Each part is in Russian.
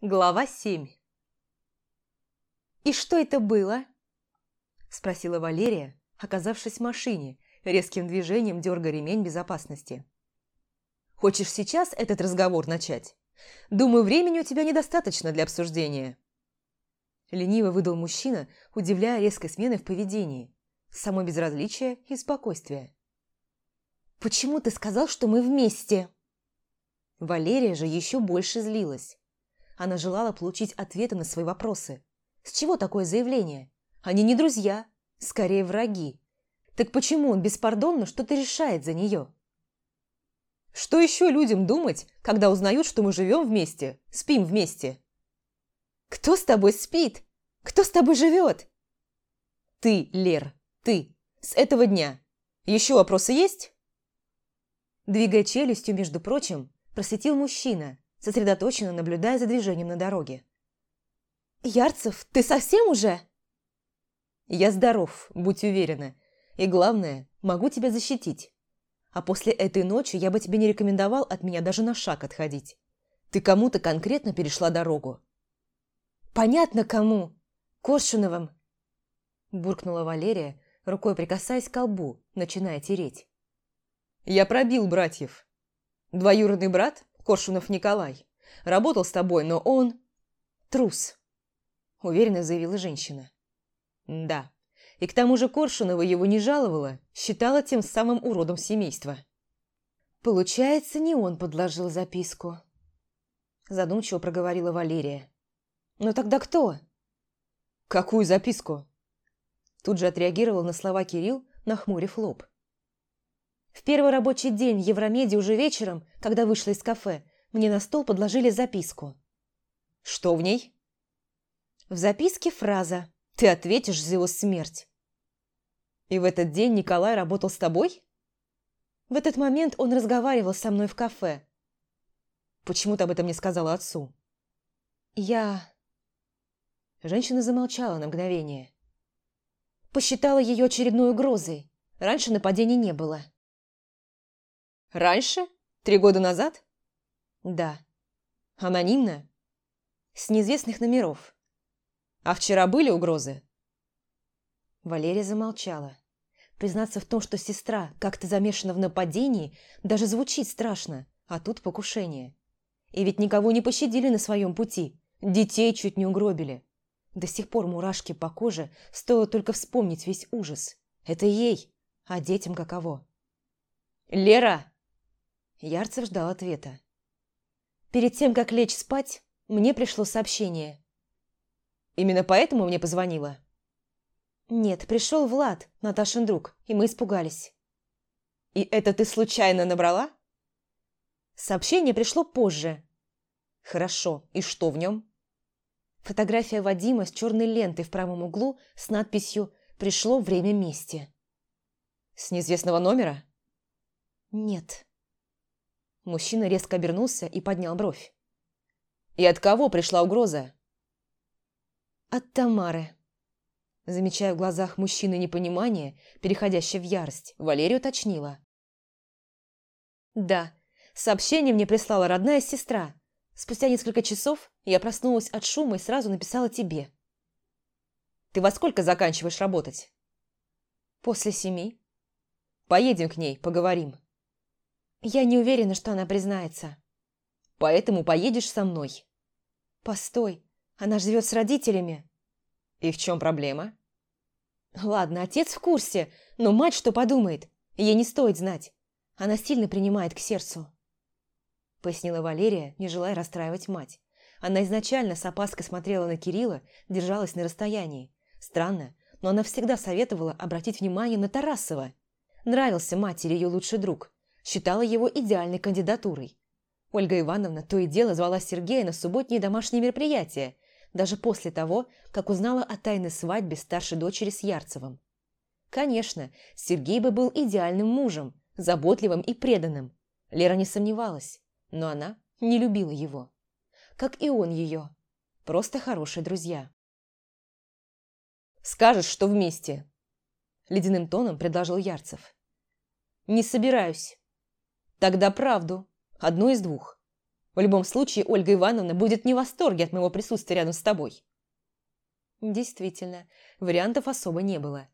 Глава 7 «И что это было?» – спросила Валерия, оказавшись в машине, резким движением дергая ремень безопасности. «Хочешь сейчас этот разговор начать? Думаю, времени у тебя недостаточно для обсуждения». Лениво выдал мужчина, удивляя резкой сменой в поведении, само безразличие и спокойствие. «Почему ты сказал, что мы вместе?» Валерия же еще больше злилась. Она желала получить ответы на свои вопросы. С чего такое заявление? Они не друзья, скорее враги. Так почему он беспардонно что-то решает за нее? Что еще людям думать, когда узнают, что мы живем вместе, спим вместе? Кто с тобой спит? Кто с тобой живет? Ты, Лер, ты. С этого дня. Еще вопросы есть? Двигая челюстью, между прочим, просветил мужчина, сосредоточенно наблюдая за движением на дороге. «Ярцев, ты совсем уже?» «Я здоров, будь уверена. И главное, могу тебя защитить. А после этой ночи я бы тебе не рекомендовал от меня даже на шаг отходить. Ты кому-то конкретно перешла дорогу». «Понятно, кому. Коршуновым». Буркнула Валерия, рукой прикасаясь к колбу, начиная тереть. «Я пробил братьев. Двоюродный брат Коршунов Николай. Работал с тобой, но он... Трус, уверенно заявила женщина. Да. И к тому же Коршунова его не жаловала, считала тем самым уродом семейства. Получается, не он подложил записку. Задумчиво проговорила Валерия. Но тогда кто? Какую записку? Тут же отреагировал на слова Кирилл, нахмурив лоб. В первый рабочий день в Евромеде уже вечером, когда вышла из кафе, мне на стол подложили записку. «Что в ней?» В записке фраза «Ты ответишь за его смерть». «И в этот день Николай работал с тобой?» В этот момент он разговаривал со мной в кафе. «Почему ты об этом не сказала отцу?» «Я...» Женщина замолчала на мгновение. Посчитала ее очередной угрозой. Раньше нападений не было. Раньше? Три года назад? Да. Анонимно? С неизвестных номеров. А вчера были угрозы? Валерия замолчала. Признаться в том, что сестра как-то замешана в нападении, даже звучит страшно, а тут покушение. И ведь никого не пощадили на своем пути, детей чуть не угробили. До сих пор мурашки по коже, стоило только вспомнить весь ужас. Это ей, а детям каково. «Лера!» Ярцев ждал ответа. Перед тем, как лечь спать, мне пришло сообщение. «Именно поэтому мне позвонила?» «Нет, пришел Влад, Наташин друг, и мы испугались». «И это ты случайно набрала?» Сообщение пришло позже. «Хорошо, и что в нем?» Фотография Вадима с черной лентой в правом углу с надписью «Пришло время мести». «С неизвестного номера?» «Нет». Мужчина резко обернулся и поднял бровь. «И от кого пришла угроза?» «От Тамары». Замечая в глазах мужчины непонимание, переходящее в ярость, Валерия уточнила. «Да, сообщение мне прислала родная сестра. Спустя несколько часов я проснулась от шума и сразу написала тебе». «Ты во сколько заканчиваешь работать?» «После семи». «Поедем к ней, поговорим». Я не уверена, что она признается. Поэтому поедешь со мной. Постой, она живет с родителями. И в чем проблема? Ладно, отец в курсе, но мать что подумает? Ей не стоит знать. Она сильно принимает к сердцу. Пояснила Валерия, не желая расстраивать мать. Она изначально с опаской смотрела на Кирилла, держалась на расстоянии. Странно, но она всегда советовала обратить внимание на Тарасова. Нравился матери ее лучший друг – считала его идеальной кандидатурой. Ольга Ивановна то и дело звала Сергея на субботние домашние мероприятия, даже после того, как узнала о тайной свадьбе старшей дочери с Ярцевым. Конечно, Сергей бы был идеальным мужем, заботливым и преданным. Лера не сомневалась, но она не любила его. Как и он ее. Просто хорошие друзья. «Скажешь, что вместе?» Ледяным тоном предложил Ярцев. «Не собираюсь. Тогда правду. Одну из двух. В любом случае, Ольга Ивановна будет не в восторге от моего присутствия рядом с тобой. Действительно, вариантов особо не было.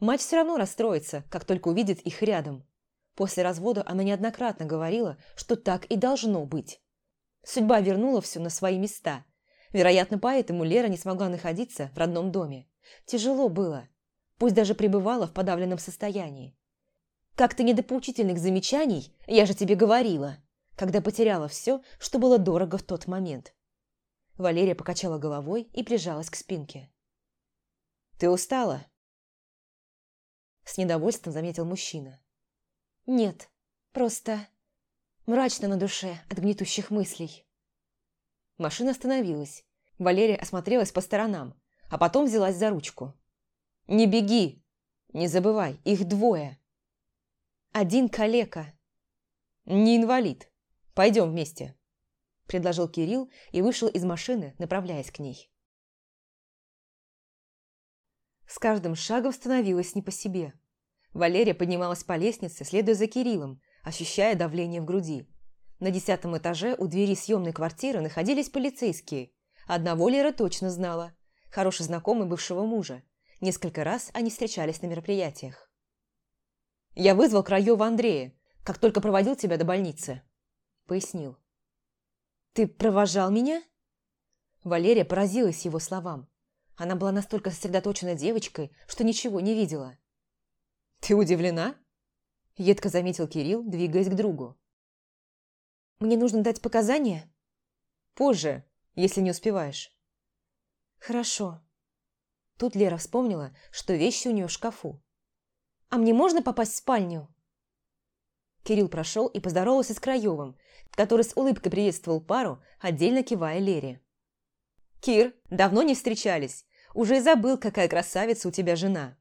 Мать все равно расстроится, как только увидит их рядом. После развода она неоднократно говорила, что так и должно быть. Судьба вернула все на свои места. Вероятно, поэтому Лера не смогла находиться в родном доме. Тяжело было, пусть даже пребывала в подавленном состоянии. Как-то не до поучительных замечаний, я же тебе говорила, когда потеряла все, что было дорого в тот момент. Валерия покачала головой и прижалась к спинке. «Ты устала?» С недовольством заметил мужчина. «Нет, просто мрачно на душе от гнетущих мыслей». Машина остановилась. Валерия осмотрелась по сторонам, а потом взялась за ручку. «Не беги! Не забывай, их двое!» «Один калека!» «Не инвалид. Пойдем вместе!» Предложил Кирилл и вышел из машины, направляясь к ней. С каждым шагом становилось не по себе. Валерия поднималась по лестнице, следуя за Кириллом, ощущая давление в груди. На десятом этаже у двери съемной квартиры находились полицейские. Одного Лера точно знала. Хороший знакомый бывшего мужа. Несколько раз они встречались на мероприятиях. «Я вызвал Краева Андрея, как только проводил тебя до больницы», – пояснил. «Ты провожал меня?» Валерия поразилась его словам. Она была настолько сосредоточена девочкой, что ничего не видела. «Ты удивлена?» – едко заметил Кирилл, двигаясь к другу. «Мне нужно дать показания?» «Позже, если не успеваешь». «Хорошо». Тут Лера вспомнила, что вещи у нее в шкафу. «А мне можно попасть в спальню?» Кирилл прошел и поздоровался с Краевым, который с улыбкой приветствовал пару, отдельно кивая Лере. «Кир, давно не встречались. Уже и забыл, какая красавица у тебя жена».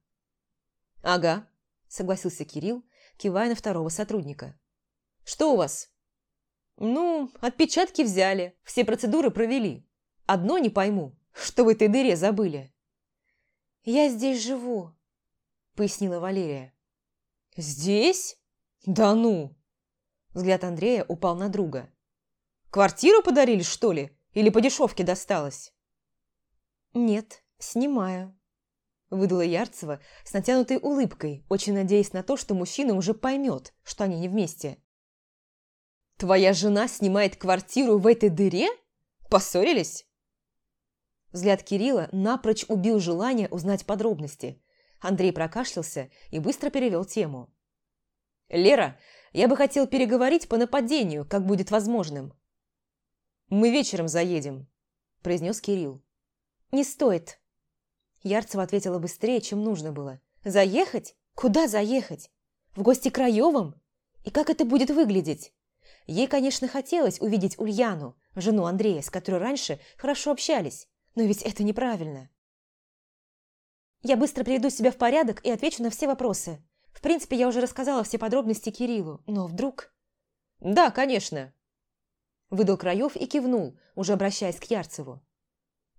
«Ага», – согласился Кирилл, кивая на второго сотрудника. «Что у вас?» «Ну, отпечатки взяли, все процедуры провели. Одно не пойму, что в этой дыре забыли». «Я здесь живу», – пояснила Валерия. «Здесь? Да ну!» Взгляд Андрея упал на друга. «Квартиру подарили, что ли? Или по дешевке досталось?» «Нет, снимаю», – выдала Ярцева с натянутой улыбкой, очень надеясь на то, что мужчина уже поймет, что они не вместе. «Твоя жена снимает квартиру в этой дыре? Поссорились?» Взгляд Кирилла напрочь убил желание узнать подробности. Андрей прокашлялся и быстро перевел тему. «Лера, я бы хотел переговорить по нападению, как будет возможным». «Мы вечером заедем», – произнес Кирилл. «Не стоит». Ярцева ответила быстрее, чем нужно было. «Заехать? Куда заехать? В гости к Краевым? И как это будет выглядеть?» Ей, конечно, хотелось увидеть Ульяну, жену Андрея, с которой раньше хорошо общались, но ведь это неправильно. «Я быстро приведу себя в порядок и отвечу на все вопросы. В принципе, я уже рассказала все подробности Кириллу, но вдруг... «Да, конечно!» Выдал Краев и кивнул, уже обращаясь к Ярцеву.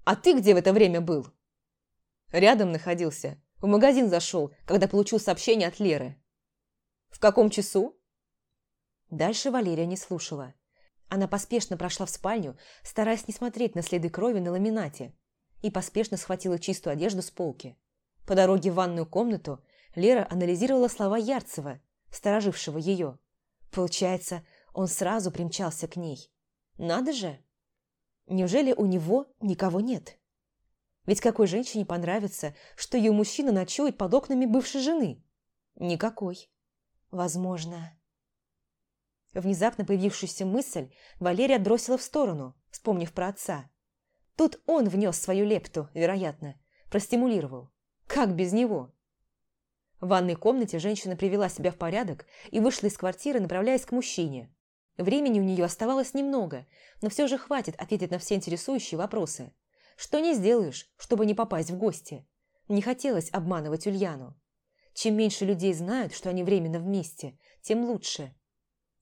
«А ты где в это время был?» Рядом находился. В магазин зашел, когда получил сообщение от Леры. «В каком часу?» Дальше Валерия не слушала. Она поспешно прошла в спальню, стараясь не смотреть на следы крови на ламинате, и поспешно схватила чистую одежду с полки. По дороге в ванную комнату Лера анализировала слова Ярцева, сторожившего ее. Получается, он сразу примчался к ней. Надо же! Неужели у него никого нет? Ведь какой женщине понравится, что ее мужчина ночует под окнами бывшей жены? Никакой. Возможно. Внезапно появившуюся мысль Валерия отбросила в сторону, вспомнив про отца. Тут он внес свою лепту, вероятно, простимулировал. Как без него? В ванной комнате женщина привела себя в порядок и вышла из квартиры, направляясь к мужчине. Времени у нее оставалось немного, но все же хватит ответить на все интересующие вопросы. Что не сделаешь, чтобы не попасть в гости? Не хотелось обманывать Ульяну. Чем меньше людей знают, что они временно вместе, тем лучше.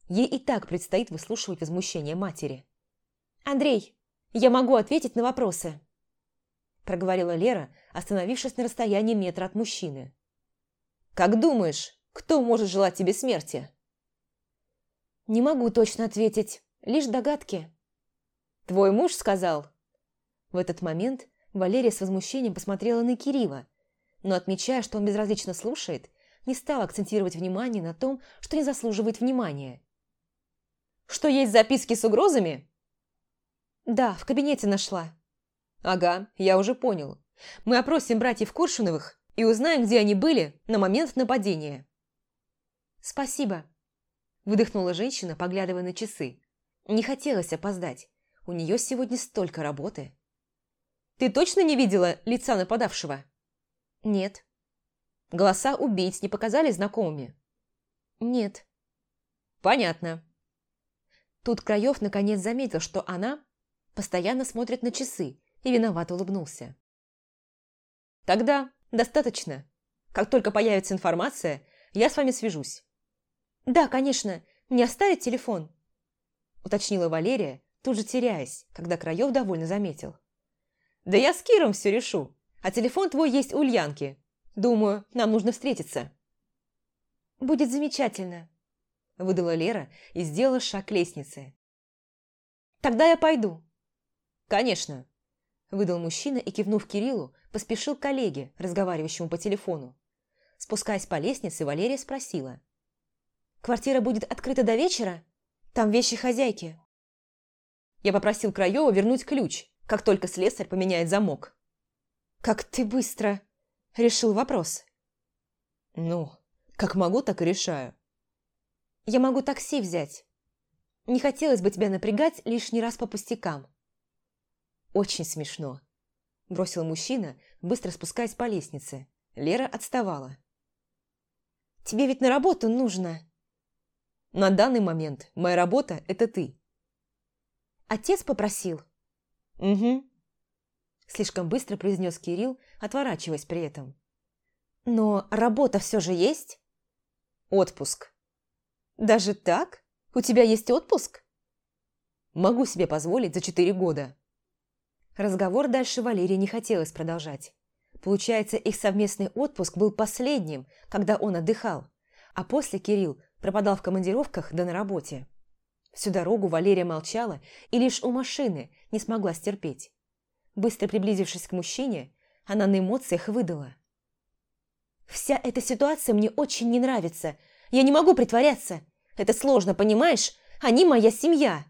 Ей и так предстоит выслушивать возмущение матери. «Андрей, я могу ответить на вопросы», проговорила Лера, остановившись на расстоянии метра от мужчины. Как думаешь, кто может желать тебе смерти?» «Не могу точно ответить. Лишь догадки». «Твой муж сказал?» В этот момент Валерия с возмущением посмотрела на Кирилла, но, отмечая, что он безразлично слушает, не стала акцентировать внимание на том, что не заслуживает внимания. «Что есть записки с угрозами?» «Да, в кабинете нашла». «Ага, я уже понял. Мы опросим братьев Коршуновых и узнаем, где они были на момент нападения». «Спасибо», – выдохнула женщина, поглядывая на часы. Не хотелось опоздать. У нее сегодня столько работы. «Ты точно не видела лица нападавшего?» «Нет». «Голоса убийц не показали знакомыми?» «Нет». «Понятно». Тут Краев наконец заметил, что она постоянно смотрит на часы и виновато улыбнулся. «Тогда достаточно. Как только появится информация, я с вами свяжусь. «Да, конечно. Не оставить телефон?» Уточнила Валерия, тут же теряясь, когда Краев довольно заметил. «Да я с Киром все решу, а телефон твой есть у Ульянки. Думаю, нам нужно встретиться». «Будет замечательно», – выдала Лера и сделала шаг к лестнице. «Тогда я пойду». «Конечно», – выдал мужчина и, кивнув Кириллу, поспешил к коллеге, разговаривающему по телефону. Спускаясь по лестнице, Валерия спросила – Квартира будет открыта до вечера? Там вещи хозяйки. Я попросил Краева вернуть ключ, как только слесарь поменяет замок. Как ты быстро решил вопрос? Ну, как могу, так и решаю. Я могу такси взять. Не хотелось бы тебя напрягать лишний раз по пустякам. Очень смешно. Бросил мужчина, быстро спускаясь по лестнице. Лера отставала. Тебе ведь на работу нужно. На данный момент моя работа – это ты. Отец попросил? Угу. Слишком быстро произнес Кирилл, отворачиваясь при этом. Но работа все же есть? Отпуск. Даже так? У тебя есть отпуск? Могу себе позволить за четыре года. Разговор дальше Валерии не хотелось продолжать. Получается, их совместный отпуск был последним, когда он отдыхал, а после Кирилл пропадал в командировках да на работе. Всю дорогу Валерия молчала и лишь у машины не смогла стерпеть. Быстро приблизившись к мужчине, она на эмоциях выдала. «Вся эта ситуация мне очень не нравится. Я не могу притворяться. Это сложно, понимаешь? Они моя семья.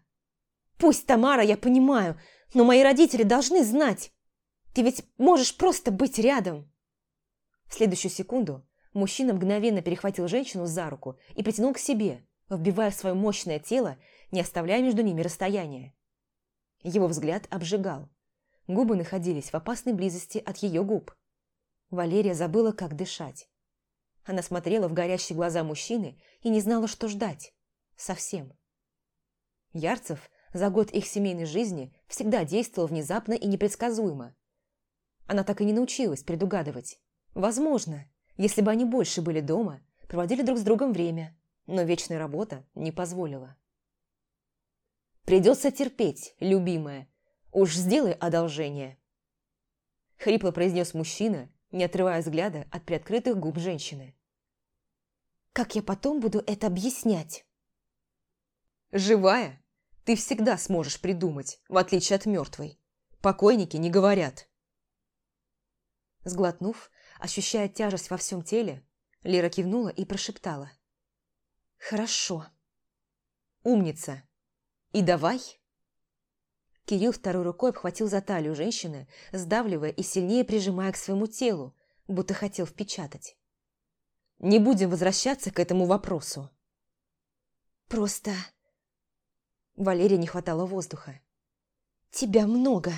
Пусть Тамара, я понимаю, но мои родители должны знать. Ты ведь можешь просто быть рядом». В следующую секунду Мужчина мгновенно перехватил женщину за руку и притянул к себе, вбивая свое мощное тело, не оставляя между ними расстояния. Его взгляд обжигал. Губы находились в опасной близости от ее губ. Валерия забыла, как дышать. Она смотрела в горящие глаза мужчины и не знала, что ждать. Совсем. Ярцев за год их семейной жизни всегда действовал внезапно и непредсказуемо. Она так и не научилась предугадывать. Возможно, если бы они больше были дома, проводили друг с другом время, но вечная работа не позволила. «Придется терпеть, любимая. Уж сделай одолжение!» Хрипло произнес мужчина, не отрывая взгляда от приоткрытых губ женщины. «Как я потом буду это объяснять?» «Живая? Ты всегда сможешь придумать, в отличие от мертвой. Покойники не говорят». Сглотнув, Ощущая тяжесть во всем теле, Лера кивнула и прошептала. «Хорошо». «Умница. И давай». Кирилл второй рукой обхватил за талию женщины, сдавливая и сильнее прижимая к своему телу, будто хотел впечатать. «Не будем возвращаться к этому вопросу». «Просто...» Валерии не хватало воздуха. «Тебя много».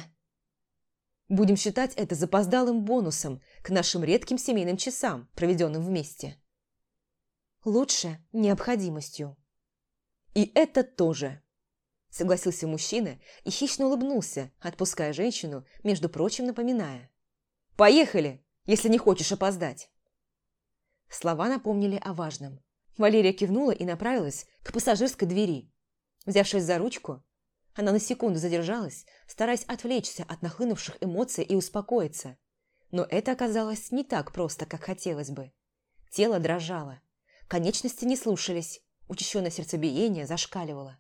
Будем считать это запоздалым бонусом к нашим редким семейным часам, проведенным вместе. Лучше необходимостью. И это тоже. Согласился мужчина и хищно улыбнулся, отпуская женщину, между прочим, напоминая. «Поехали, если не хочешь опоздать!» Слова напомнили о важном. Валерия кивнула и направилась к пассажирской двери. Взявшись за ручку, она на секунду задержалась, стараясь отвлечься от нахлынувших эмоций и успокоиться. Но это оказалось не так просто, как хотелось бы. Тело дрожало. Конечности не слушались, учащенное сердцебиение зашкаливало.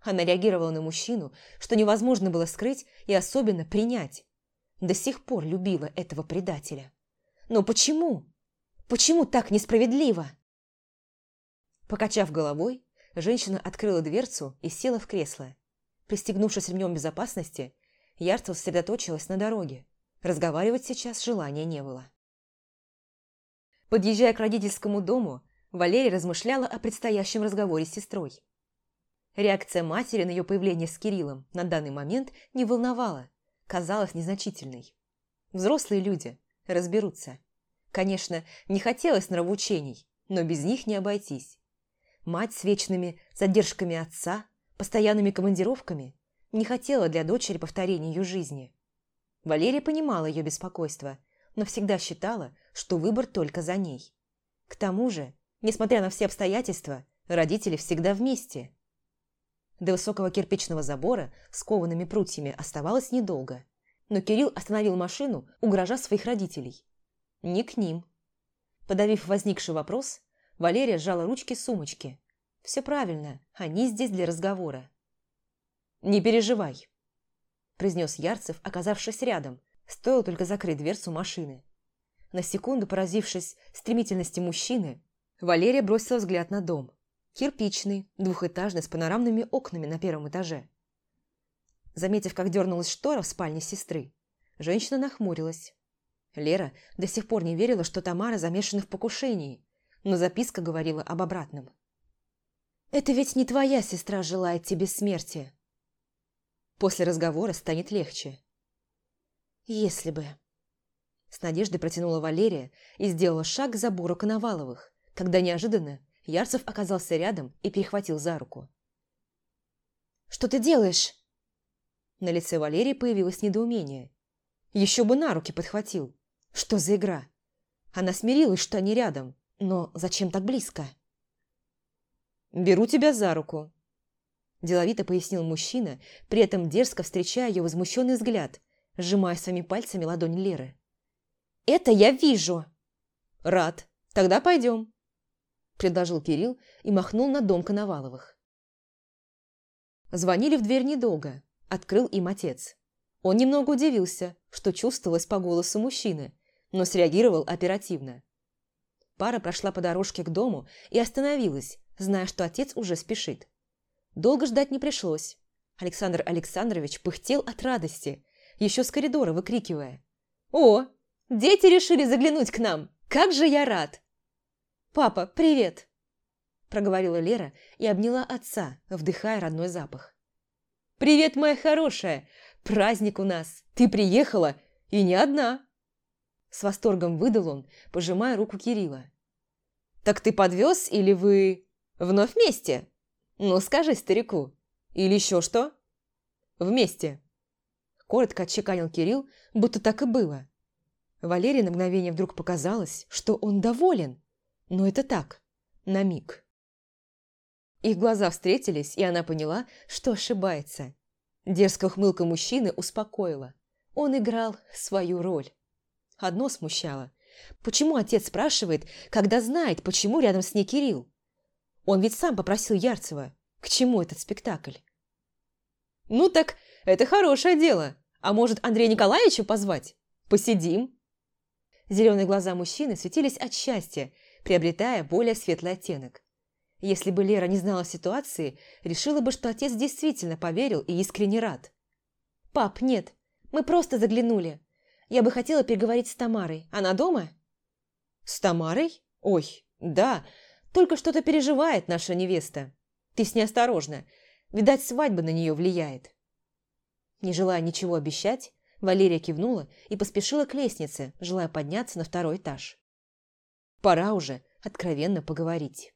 Она реагировала на мужчину, что невозможно было скрыть и особенно принять. До сих пор любила этого предателя. Но почему? Почему так несправедливо? Покачав головой, женщина открыла дверцу и села в кресло. Пристегнувшись ремнем безопасности, Ярцев сосредоточилась на дороге. Разговаривать сейчас желания не было. Подъезжая к родительскому дому, Валерия размышляла о предстоящем разговоре с сестрой. Реакция матери на ее появление с Кириллом на данный момент не волновала, казалась незначительной. Взрослые люди разберутся. Конечно, не хотелось нравоучений, но без них не обойтись. Мать с вечными задержками отца, постоянными командировками не хотела для дочери повторения ее жизни. Валерия понимала ее беспокойство, но всегда считала, что выбор только за ней. К тому же, несмотря на все обстоятельства, родители всегда вместе – до высокого кирпичного забора с коваными прутьями оставалось недолго. Но Кирилл остановил машину, угрожая своих родителей. Не к ним. Подавив возникший вопрос, Валерия сжала ручки сумочки. «Все правильно, они здесь для разговора». «Не переживай», – произнес Ярцев, оказавшись рядом. Стоило только закрыть дверцу машины. На секунду поразившись стремительности мужчины, Валерия бросила взгляд на дом. Кирпичный, двухэтажный, с панорамными окнами на первом этаже. Заметив, как дернулась штора в спальне сестры, женщина нахмурилась. Лера до сих пор не верила, что Тамара замешана в покушении, но записка говорила об обратном. «Это ведь не твоя сестра желает тебе смерти». После разговора станет легче. «Если бы...» С надеждой протянула Валерия и сделала шаг к забору Коноваловых, когда неожиданно Ярцев оказался рядом и перехватил за руку. «Что ты делаешь?» На лице Валерии появилось недоумение. Еще бы на руки подхватил. Что за игра? Она смирилась, что они рядом, но зачем так близко? «Беру тебя за руку», – деловито пояснил мужчина, при этом дерзко встречая ее возмущенный взгляд, сжимая своими пальцами ладонь Леры. «Это я вижу!» «Рад. Тогда пойдем» предложил Кирилл и махнул на дом Коноваловых. Звонили в дверь недолго, открыл им отец. Он немного удивился, что чувствовалось по голосу мужчины, но среагировал оперативно. Пара прошла по дорожке к дому и остановилась, зная, что отец уже спешит. Долго ждать не пришлось. Александр Александрович пыхтел от радости, еще с коридора выкрикивая. «О, дети решили заглянуть к нам! Как же я рад!» «Папа, привет!» проговорила Лера и обняла отца, вдыхая родной запах. «Привет, моя хорошая! Праздник у нас! Ты приехала, и не одна!» С восторгом выдал он, пожимая руку Кирилла. «Так ты подвез или вы вновь вместе? Ну, скажи старику. Или еще что?» «Вместе!» Коротко отчеканил Кирилл, будто так и было. Валерии на мгновение вдруг показалось, что он доволен, но это так, на миг. Их глаза встретились, и она поняла, что ошибается. Дерзкая ухмылка мужчины успокоила. Он играл свою роль. Одно смущало. Почему отец спрашивает, когда знает, почему рядом с ней Кирилл? Он ведь сам попросил Ярцева. К чему этот спектакль? «Ну так, это хорошее дело. А может, Андрея Николаевича позвать? Посидим?» Зеленые глаза мужчины светились от счастья, приобретая более светлый оттенок. Если бы Лера не знала ситуации, решила бы, что отец действительно поверил и искренне рад. «Пап, нет, мы просто заглянули. Я бы хотела переговорить с Тамарой. Она дома?» «С Тамарой? Ой, да, только что-то переживает наша невеста. Ты с ней осторожна. Видать, свадьба на нее влияет». Не желая ничего обещать, Валерия кивнула и поспешила к лестнице, желая подняться на второй этаж. Пора уже откровенно поговорить.